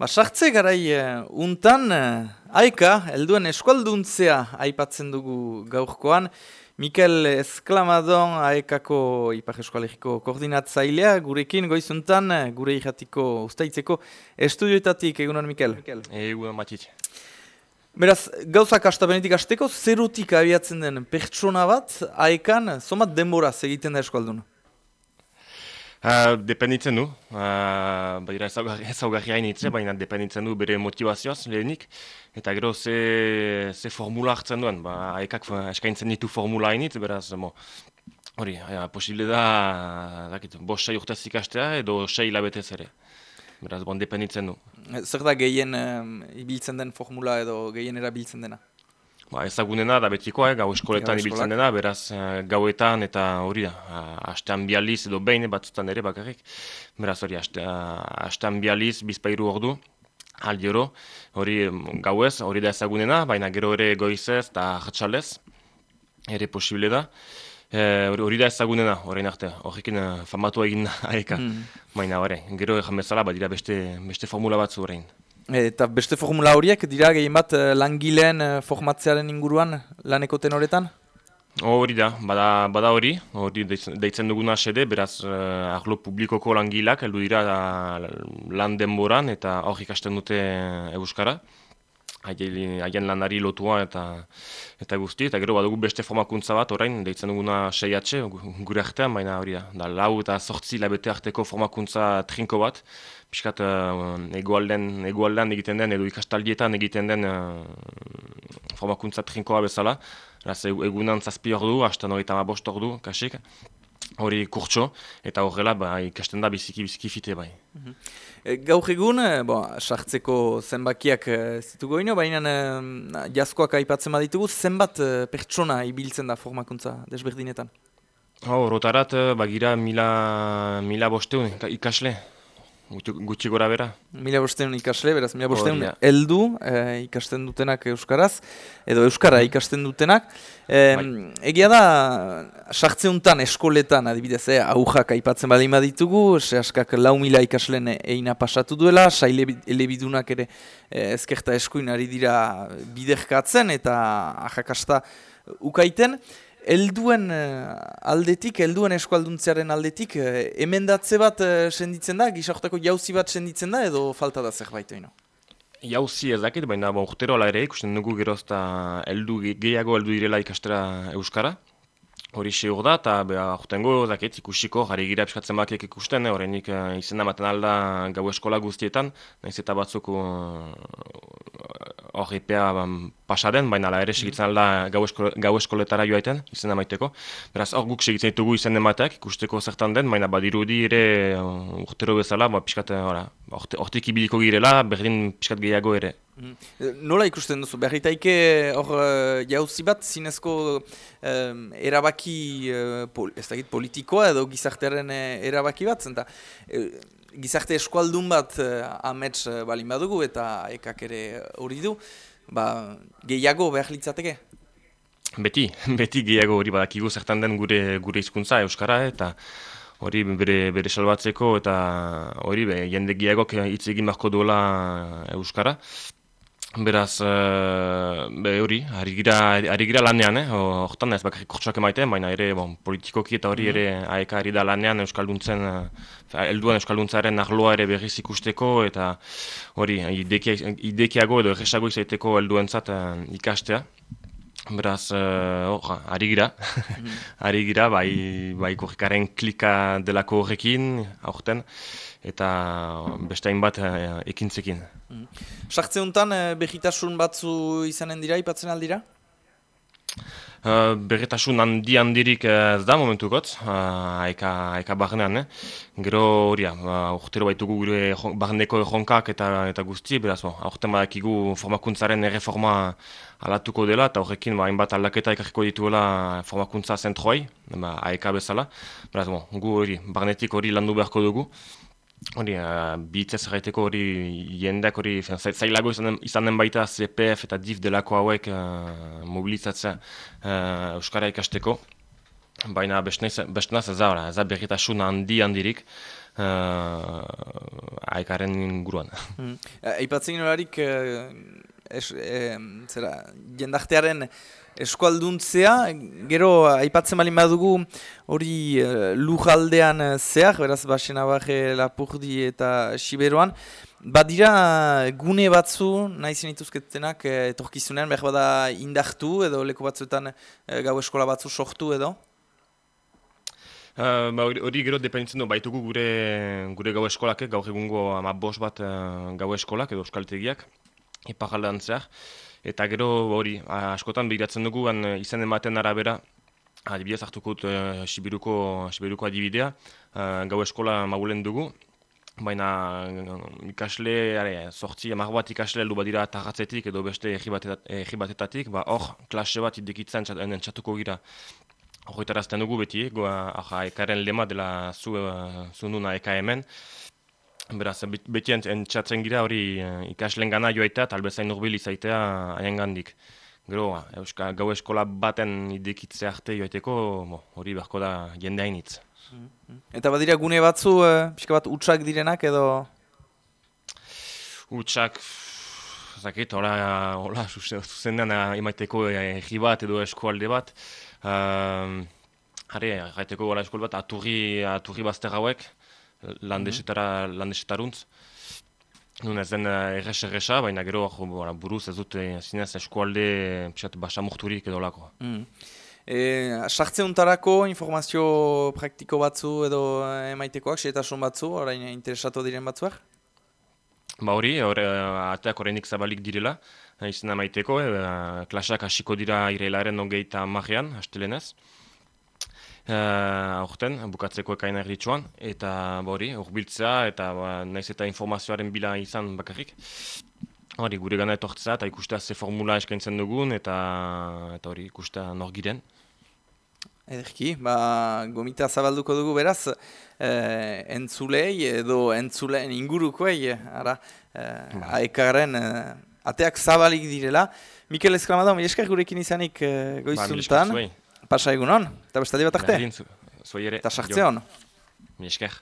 Ba, sartze garai uh, untan, uh, aika, helduen eskualduntzea aipatzen dugu gaurkoan. Mikel Esklamadon, aekako Ipar Eskualegiko koordinatzailea, gurekin goizuntan, gure irratiko ustaitzeko estudioetatik, egunon Mikel? Egunon matitxe. Beraz, gauzak astabenetik asteko, zerutik abiatzen den pertsona bat, aekan, somat denboraz egiten da eskualduna? Uh, dependitzen du, uh, baina ezaugarri hainitze, baina dependitzen du bere motivazioaz lehenik. Eta gero ze, ze formula hartzen duen, ba, haekak eskaintzen ditu formula hainitz, beraz, mo, hori, ja, posible da, dakit, bos sei urtez ikastea edo sei labetez ere. Beraz, bon, dependitzen du. Zer da gehien ibiltzen den formula edo gehien erabiltzen dena? Ba, ezagunena da betikoa, eh, gau eskoletan ibiltzen dena, beraz uh, gauetan eta hori da, uh, hastean bializ edo behin batzutan ere bakarrik. Beraz hori, hastean uh, bializ bizpairu ordu, aldi oro, hori gauez, hori da ezagunena, baina gero ere goizez eta jatsalez, ere posible da. Eh, hori da ezagunena, horrein arte, horrekin uh, famatu egin aeka. Mm. Baina hori, gero egin bezala, badira beste, beste formula batzu horrein. Eta beste formula horiek dira gehien bat eh, langileen eh, formatzearen inguruan laneko tenoretan? Hori da, bada, bada hori, hori deitzen duguna sede, beraz uh, arlo publikoko langilak heldu dira lan denboran eta hori ikasten dute Euskara haien lanari lotua eta eta guzti, eta gero badugu beste formakuntza bat, orain, deitzen duguna seiatxe, gure artean, baina hori da, da lau eta sortzi labete arteko formakuntza trinko bat, piskat uh, egualden, egualden egiten den, edo ikastaldietan egiten den uh, formakuntza trinkoa bezala, egunan zazpi hor du, hastan hori tama bost hor du, kasik, hori kurtso, eta horrela ba, ikasten da biziki biziki fite bai. Mm gaur egun, e, sartzeko zenbakiak e, zitugu ino, baina jazkoak aipatzen baditugu, zenbat pertsona ibiltzen da formakuntza desberdinetan? Oh, rotarat, bagira mila, mila bosteun ikasle, gutxi gora bera. Mila bosteun ikasle, beraz, mila bosteun eldu eh, ikasten dutenak Euskaraz, edo Euskara mm. ikasten dutenak. E, egia da, sartzeuntan eskoletan, adibidez, eh, aujak aipatzen bali ditugu, sehaskak lau mila ikasleen eina pasatu duela, saile elebidunak ere eh, ezkerta eskuin ari dira biderkatzen eta ajakasta ukaiten. Elduen uh, aldetik, elduen eskualduntzearen aldetik, uh, emendatze bat uh, senditzen da, gisaktako jauzi bat senditzen da, edo falta da zerbait oino? Jauzi ez dakit, baina bon, urtero ala ere ikusten dugu gerozta eldu, gehiago eldu direla ikastera Euskara. Hori seur da, eta beha urtengo, dakit, ikusiko, jari gira episkatzen bakiek ikusten, eh, horrenik uh, izena maten alda gau eskola guztietan, nahiz eta batzuk ipea um, pasaden, baina ala ere segitzen alda gau, esko, gau eskoletara joaiten, izena maiteko. Beraz, hor guk segitzen ditugu izen emateak, ikusteko zertan den, baina badirudi ere uh, urtero bezala, ba, piskat, hortik ibiliko girela, berdin piskat gehiago ere. Mm. Nola ikusten duzu, berritaike hor uh, jauzi bat, zinezko um, erabaki uh, pol, ez politikoa edo gizartearen uh, erabaki bat, zenta, gizarte eskualdun bat uh, amets uh, balin badugu eta ekak ere hori du, ba, gehiago behar litzateke? Beti, beti gehiago hori badakigu zertan den gure gure hizkuntza Euskara eta hori bere, bere salbatzeko eta hori be, jende gehiagok hitz egin beharko duela Euskara. Beraz, be hori, ari gira, ari gira lanean, eh? hortan ez bakarrik kurtsuak emaiten, baina ere bon, politikoki eta hori mm ere aeka ari da lanean Euskalduntzen, uh, elduan Euskalduntzaren arloa ere berriz ikusteko, eta hori, idekiago edo erresago izaiteko elduentzat uh, ikastea. Beraz, uh, ari gira, -hmm. ari gira, bai, bai korrikaren klika delako horrekin, aurten, eta beste hainbat uh, ekintzekin. Mm. Sartze honetan, eh, behitasun batzu izanen dira, ipatzen aldira? Uh, berretasun handi handirik ez da momentukot, uh, aeka, aeka barnean, eh? Gero hori, urtero baitugu gure barneko erronkak eta, eta guzti, beraz, aurten badakigu formakuntzaren erreforma alatuko dela, eta horrekin ba, hainbat aldaketa ekarriko dituela formakuntza zentroai, ba, aeka bezala. Beraz, bo, gu hori, barnetik hori landu beharko dugu. Hori, uh, bitzez erraiteko hori jendeak hori zailago izan, izan den baita CPF eta DIF delako hauek uh, mobilizatzea uh, Euskara ikasteko. baina bestenaz ez da, ez da berritasun handi handirik, uh, aikaren inguruan. Mm. Aipatzen horiarik, zera, jendartearen eskualduntzea, gero aipatzen balin badugu hori uh, lujaldean zehar, beraz basena baje lapurdi eta siberoan, Badira gune batzu, nahi zenituzketenak etorkizunean, behar bada indartu edo leko batzuetan gau eskola batzu sortu edo? Uh, hori gero dependitzen du, baitugu gure, gure gau eskolak, gaur egungo ama bos bat uh, gau eskolak edo euskaltegiak, ipajaldean zehar. Eta gero hori, askotan behiratzen dugu, an, izan ematen arabera, adibidez hartuko dut uh, Sibiruko, Sibiruko adibidea, uh, gau eskola magulen dugu, baina ikasle, are, sortzi, amar bat ikasle heldu badira tarratzetik edo beste egi batetatik, ba hor, klase bat idekitzen txatuko gira horretarazten dugu beti, goa, aha, ekaren lema dela zu, uh, zu nuna eka hemen. Beraz, beti entzatzen gira hori uh, ikaslen gana joaita, talbezain urbil izaitea haien gandik. Gero, euska, gau eskola baten idekitze arte joaiteko, hori beharko da jende hainitz. Mm-hmm. Eta badira gune batzu, uh, pixka bat utxak direnak edo? Utsak, zakit, hola, hola, zuzendean imaiteko egi bat edo eskualde bat. Uh, Hare, gaiteko gara eskol bat, aturri, aturri bazter hauek, landesetara, mm -hmm. landesetaruntz. Nun ez den erres erresa, baina gero uh, buruz ez dute zinez eskualde pixat basamurturik edo lako. Mm. E, Sartzeuntarako informazio praktiko batzu edo emaitekoak, xetasun batzu, orain interesatu diren batzuak? Ba hori, hori, ateak horreinik zabalik direla izena maiteko, e, klasak hasiko dira irelaren ongeita marrean, hastelenez. E, aurten, bukatzeko ekaina erditsuan, eta hori, urbiltzea, eta ba, naiz eta informazioaren bila izan bakarrik. Hori, gure gana etortzea, eta ikustea ze formula eskaintzen dugun, eta eta hori ikustea nor giren. Ederki, ba, gomita zabalduko dugu beraz, eh, entzulei edo entzuleen ingurukoei, ara, eh, ba. aekaren eh, ateak zabalik direla. Mikel Eskramado, mi esker gurekin izanik uh, goizuntan. Ba, Pasa egunon, eta bestadi bat arte. Zuei ere. Eta sartze hon. Mi esker.